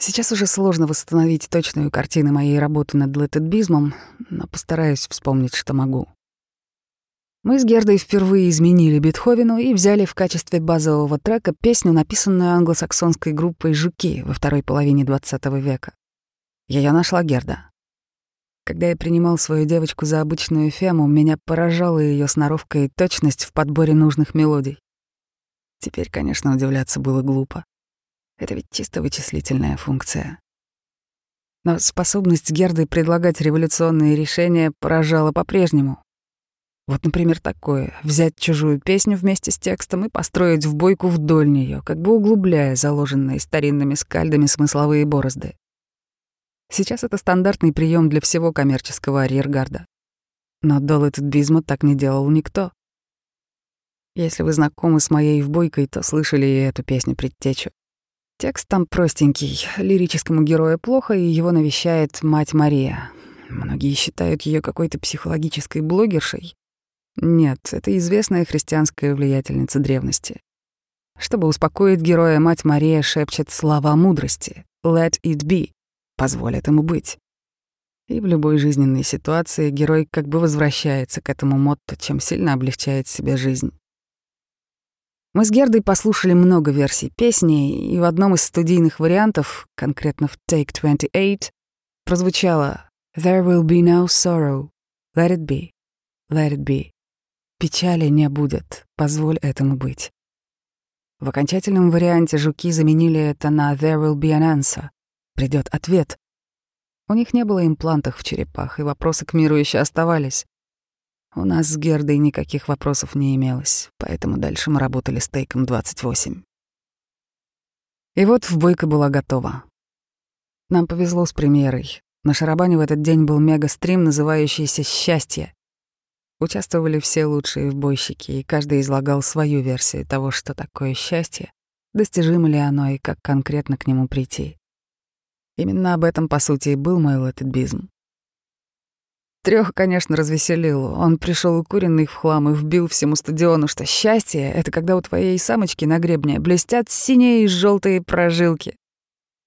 Сейчас уже сложно восстановить точную картину моей работы над летедбизмом, но постараюсь вспомнить, что могу. Мы с Гердой впервые изменили Бетховену и взяли в качестве базового трека песню, написанную англосаксонской группой «Жуки» во второй половине XX века. Ее нашла Герда. Когда я принимал свою девочку за обычную фему, меня поражала ее сноровка и точность в подборе нужных мелодий. Теперь, конечно, удивляться было глупо. Это ведь чисто вычислительная функция. Но способность Герды предлагать революционные решения поражала по-прежнему. Вот, например, такое — взять чужую песню вместе с текстом и построить в бойку вдоль нее, как бы углубляя заложенные старинными скальдами смысловые борозды. Сейчас это стандартный прием для всего коммерческого арьергарда. Но до Летедбизма так не делал никто. Если вы знакомы с моей вбойкой, то слышали и эту песню предтечу. Текст там простенький, лирическому герою плохо, и его навещает мать Мария. Многие считают ее какой-то психологической блогершей, нет, это известная христианская влиятельница древности. Чтобы успокоить героя, мать Мария шепчет слова мудрости «Let it be» — «позволит ему быть». И в любой жизненной ситуации герой как бы возвращается к этому мотто, чем сильно облегчает себе жизнь. Мы с Гердой послушали много версий песни, и в одном из студийных вариантов, конкретно в Take 28, прозвучало «There will be no sorrow, let it be, let it be». Печали не будет, позволь этому быть. В окончательном варианте жуки заменили это на «there will be an answer» — придет ответ. У них не было имплантов в черепах, и вопросы к миру еще оставались. У нас с Гердой никаких вопросов не имелось, поэтому дальше мы работали с тейком 28. И вот в бойка была готова. Нам повезло с премьерой. На Шарабане в этот день был мега-стрим, называющийся «Счастье». Участвовали все лучшие вбойщики, и каждый излагал свою версию того, что такое счастье, достижимо ли оно и как конкретно к нему прийти. Именно об этом, по сути, и был мой латедбизм. Трёх, конечно, развеселил. Он пришел укуренный в хлам и вбил всему стадиону, что счастье — это когда у твоей самочки на гребне блестят синие и желтые прожилки.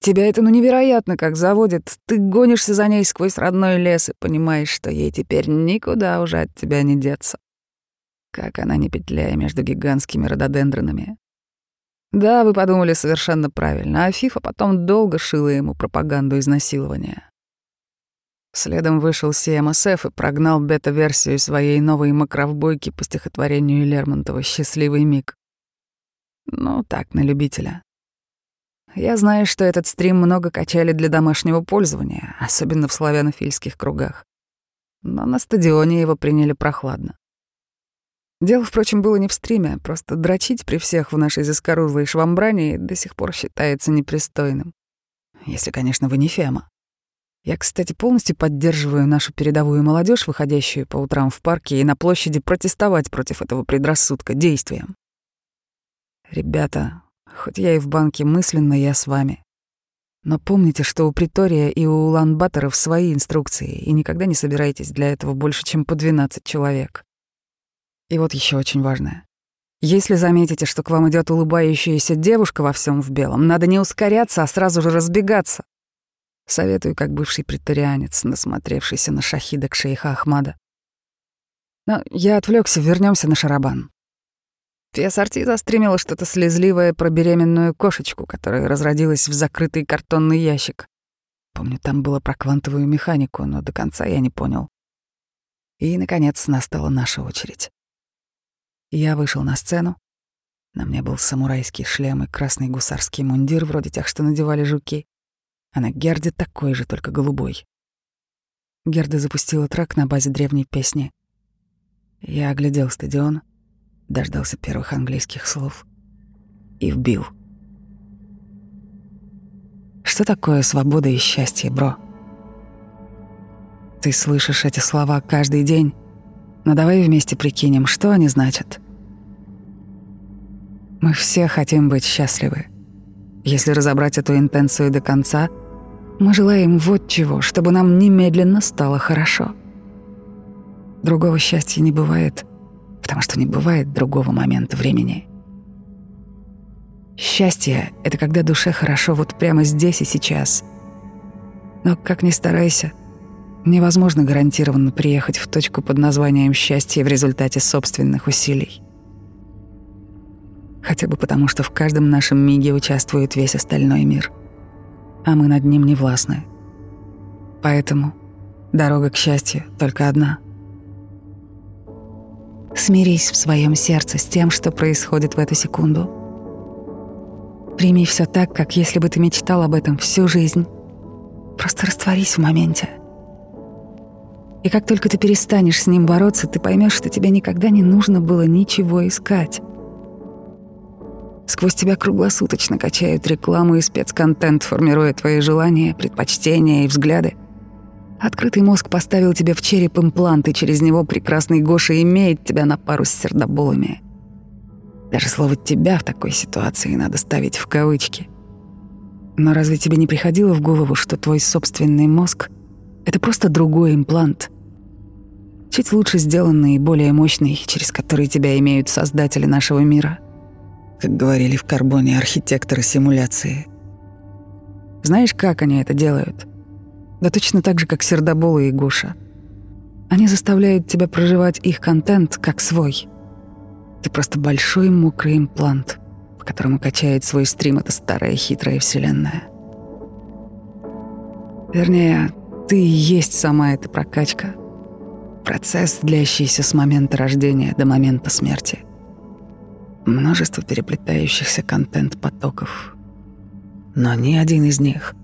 Тебя это ну невероятно как заводит. Ты гонишься за ней сквозь родной лес и понимаешь, что ей теперь никуда уже от тебя не деться. Как она не петляя между гигантскими рододендронами. Да, вы подумали совершенно правильно, а Фифа потом долго шила ему пропаганду изнасилования. Следом вышел CMSF и прогнал бета-версию своей новой макровбойки по стихотворению Лермонтова «Счастливый миг». Ну, так, на любителя. Я знаю, что этот стрим много качали для домашнего пользования, особенно в славянофильских кругах. Но на стадионе его приняли прохладно. Дело, впрочем, было не в стриме, просто дрочить при всех в нашей заскорузлой швамбране до сих пор считается непристойным. Если, конечно, вы не фема. Я, кстати, полностью поддерживаю нашу передовую молодежь, выходящую по утрам в парке и на площади протестовать против этого предрассудка действием. Ребята, Хоть я и в банке мысленно, я с вами. Но помните, что у Притория и у Улан-Баторов свои инструкции, и никогда не собирайтесь для этого больше, чем по 12 человек. И вот еще очень важное. Если заметите, что к вам идет улыбающаяся девушка во всем в белом, надо не ускоряться, а сразу же разбегаться. Советую, как бывший приторианец, насмотревшийся на шахидок шейха Ахмада. Но я отвлекся, вернемся на шарабан. Фиасорти застримила что-то слезливое про беременную кошечку, которая разродилась в закрытый картонный ящик. Помню, там было про квантовую механику, но до конца я не понял. И, наконец, настала наша очередь. Я вышел на сцену. На мне был самурайский шлем и красный гусарский мундир, вроде тех, что надевали жуки. А на Герде такой же, только голубой. Герда запустила трек на базе древней песни. Я оглядел стадион — дождался первых английских слов и вбил. Что такое свобода и счастье, бро? Ты слышишь эти слова каждый день, но давай вместе прикинем, что они значат. Мы все хотим быть счастливы. Если разобрать эту интенцию до конца, мы желаем вот чего, чтобы нам немедленно стало хорошо. Другого счастья не бывает — потому что не бывает другого момента времени. Счастье — это когда душе хорошо вот прямо здесь и сейчас. Но как ни старайся, невозможно гарантированно приехать в точку под названием «счастье» в результате собственных усилий. Хотя бы потому, что в каждом нашем миге участвует весь остальной мир, а мы над ним не властны. Поэтому дорога к счастью только одна. Смирись в своем сердце с тем, что происходит в эту секунду — Прими все так, как если бы ты мечтал об этом всю жизнь. Просто растворись в моменте. И как только ты перестанешь с ним бороться, ты поймешь, что тебе никогда не нужно было ничего искать. Сквозь тебя круглосуточно качают рекламу и спецконтент, формируя твои желания, предпочтения и взгляды. Открытый мозг поставил тебе в череп имплант, и через него прекрасный Гоша имеет тебя на пару с сердоболами. Даже слово «тебя» в такой ситуации надо ставить в кавычки. Но разве тебе не приходило в голову, что твой собственный мозг — это просто другой имплант? Чуть лучше сделанный и более мощный, через который тебя имеют создатели нашего мира. Как говорили в карбоне архитекторы симуляции. Знаешь, как они это делают? Да точно так же, как Сердобола и Гоша. Они заставляют тебя проживать их контент как свой — ты просто большой мокрый имплант, по которому качает свой стрим эта старая хитрая вселенная. Вернее, ты и есть сама эта прокачка. Процесс, длящийся с момента рождения до момента смерти. Множество переплетающихся контент-потоков. Но ни один из них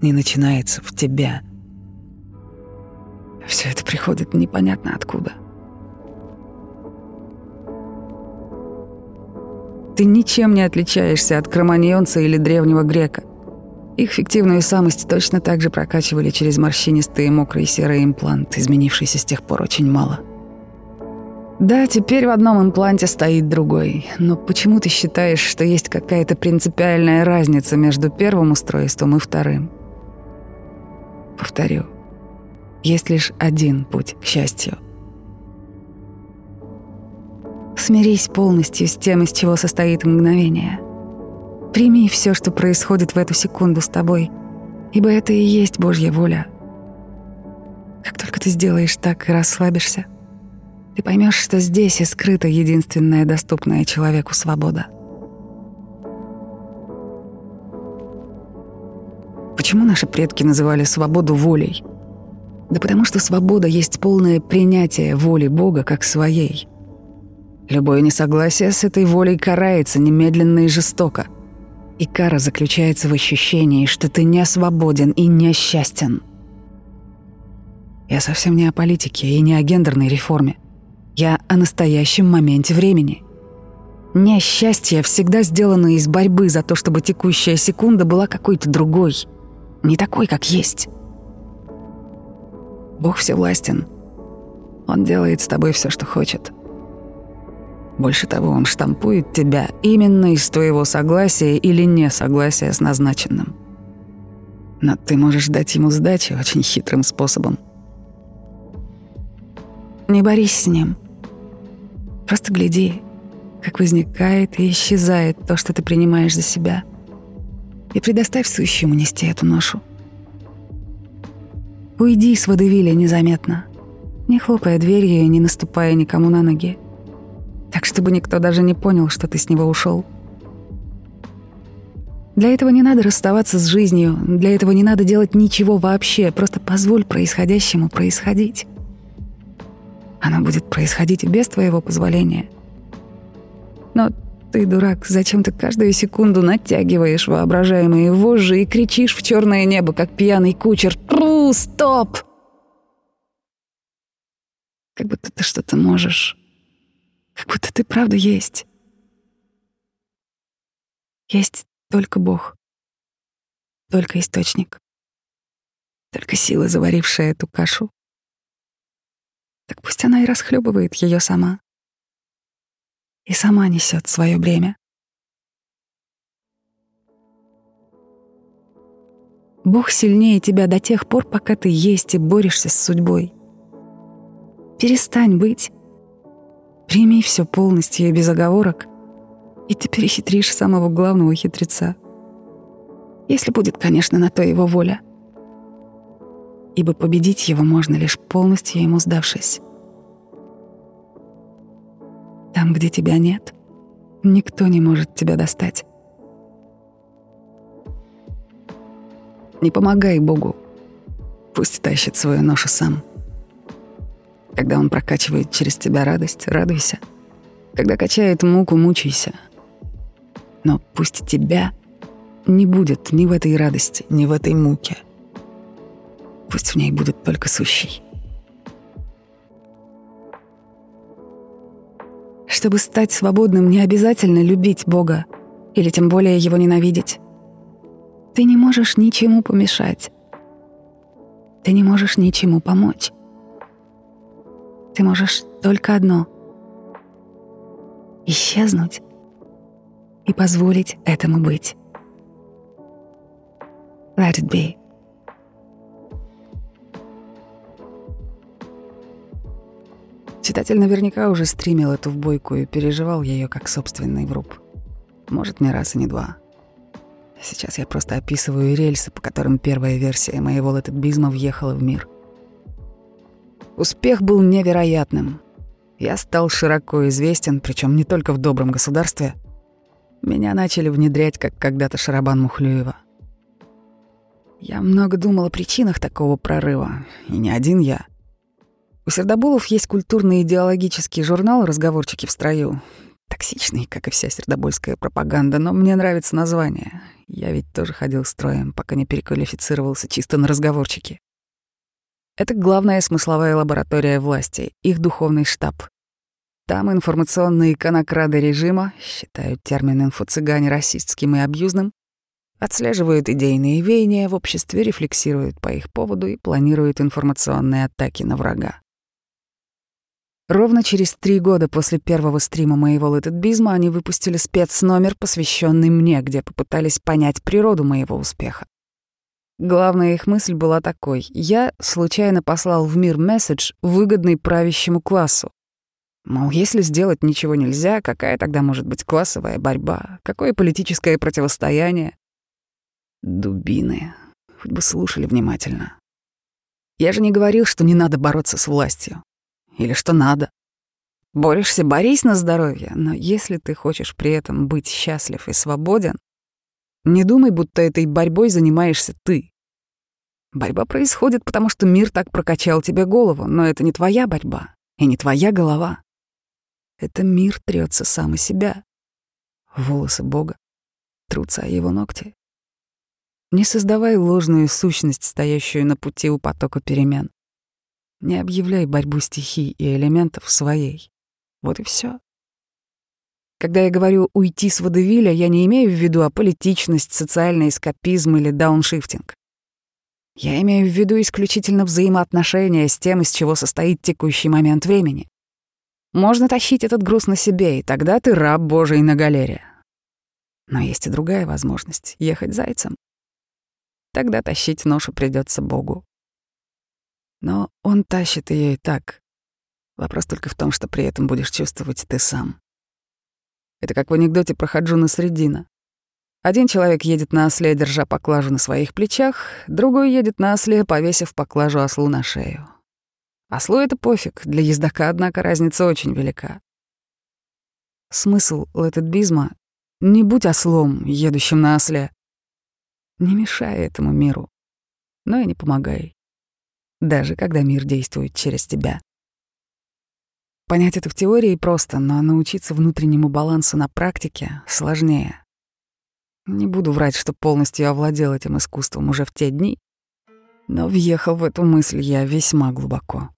не начинается в тебя. Все это приходит непонятно откуда — Ты ничем не отличаешься от кроманьонца или древнего грека. Их фиктивную самость точно так же прокачивали через морщинистый мокрый серый имплант, изменившийся с тех пор очень мало. Да, теперь в одном импланте стоит другой, но почему ты считаешь, что есть какая-то принципиальная разница между первым устройством и вторым? Повторю, есть лишь один путь к счастью — Смирись полностью с тем, из чего состоит мгновение. Прими все, что происходит в эту секунду с тобой, ибо это и есть Божья воля. Как только ты сделаешь так и расслабишься, ты поймешь, что здесь и скрыта единственная доступная человеку свобода. Почему наши предки называли свободу волей? Да потому что свобода есть полное принятие воли Бога как своей — Любое несогласие с этой волей карается немедленно и жестоко. И кара заключается в ощущении, что ты не свободен и не счастен. Я совсем не о политике и не о гендерной реформе. Я о настоящем моменте времени. Несчастье всегда сделано из борьбы за то, чтобы текущая секунда была какой-то другой, не такой, как есть. Бог всевластен. Он делает с тобой все, что хочет — больше того, он штампует тебя именно из твоего согласия или несогласия с назначенным. Но ты можешь дать ему сдачи очень хитрым способом. Не борись с ним. Просто гляди, как возникает и исчезает то, что ты принимаешь за себя. И предоставь сущему нести эту ношу. Уйди с водевиля незаметно, не хлопая дверью и не наступая никому на ноги так чтобы никто даже не понял, что ты с него ушел. Для этого не надо расставаться с жизнью, для этого не надо делать ничего вообще, просто позволь происходящему происходить. Оно будет происходить и без твоего позволения. Но ты, дурак, зачем ты каждую секунду натягиваешь воображаемые вожжи и кричишь в черное небо, как пьяный кучер «Тру, стоп!» Как будто ты что-то можешь. Как будто ты правда есть. Есть только Бог. Только источник. Только сила, заварившая эту кашу. Так пусть она и расхлебывает ее сама. И сама несет свое бремя. Бог сильнее тебя до тех пор, пока ты есть и борешься с судьбой. Перестань быть Прими все полностью и без оговорок И ты перехитришь самого главного хитреца. Если будет, конечно, на то его воля. Ибо победить его можно лишь полностью ему сдавшись. Там, где тебя нет, никто не может тебя достать. Не помогай Богу. Пусть тащит свою ношу сам. Когда он прокачивает через тебя радость, радуйся. Когда качает муку, мучайся. Но пусть тебя не будет ни в этой радости, ни в этой муке. Пусть в ней будет только сущий. Чтобы стать свободным, не обязательно любить Бога или тем более его ненавидеть. Ты не можешь ничему помешать. Ты не можешь ничему помочь. Ты можешь только одно — исчезнуть и позволить этому быть. Let it be. Читатель наверняка уже стримил эту вбойку и переживал ее как собственный вруб. Может, не раз и не два. Сейчас я просто описываю рельсы, по которым первая версия моего лететбизма въехала в мир. Успех был невероятным. Я стал широко известен, причем не только в добром государстве. Меня начали внедрять, как когда-то Шарабан Мухлюева. Я много думал о причинах такого прорыва, и не один я — у Сердобулов есть культурно-идеологический журнал «Разговорчики в строю». Токсичный, как и вся сердобольская пропаганда, но мне нравится название. Я ведь тоже ходил строем, пока не переквалифицировался чисто на разговорчики. Это главная смысловая лаборатория власти, их духовный штаб. Там информационные конокрады режима считают термин «инфо-цыгане» расистским и абьюзным, отслеживают идейные веяния в обществе, рефлексируют по их поводу и планируют информационные атаки на врага. Ровно через три года после первого стрима моего лететбизма они выпустили спецномер, посвященный мне, где попытались понять природу моего успеха. Главная их мысль была такой. Я случайно послал в мир месседж, выгодный правящему классу. Мол, если сделать ничего нельзя, какая тогда может быть классовая борьба? Какое политическое противостояние? Дубины. Хоть бы слушали внимательно. Я же не говорил, что не надо бороться с властью. Или что надо. Борешься, борись на здоровье, но если ты хочешь при этом быть счастлив и свободен, не думай, будто этой борьбой занимаешься ты. Борьба происходит, потому что мир так прокачал тебе голову, но это не твоя борьба и не твоя голова. Это мир трется сам и себя. Волосы Бога трутся о его ногти. Не создавай ложную сущность, стоящую на пути у потока перемен. Не объявляй борьбу стихий и элементов своей. Вот и все. Когда я говорю «уйти с водевиля», я не имею в виду аполитичность, социальный эскапизм или дауншифтинг. Я имею в виду исключительно взаимоотношения с тем, из чего состоит текущий момент времени. Можно тащить этот груз на себе, и тогда ты раб Божий на галере. Но есть и другая возможность — ехать зайцем. Тогда тащить ношу придется Богу. Но он тащит ее и так. Вопрос только в том, что при этом будешь чувствовать ты сам. Это как в анекдоте про Хаджуна Средина. Один человек едет на осле, держа поклажу на своих плечах, другой едет на осле, повесив поклажу ослу на шею. Ослу это пофиг, для ездока, однако, разница очень велика. Смысл лететбизма — не будь ослом, едущим на осле. Не мешай этому миру, но и не помогай даже когда мир действует через тебя. Понять это в теории просто, но научиться внутреннему балансу на практике сложнее. Не буду врать, что полностью овладел этим искусством уже в те дни, но въехал в эту мысль я весьма глубоко.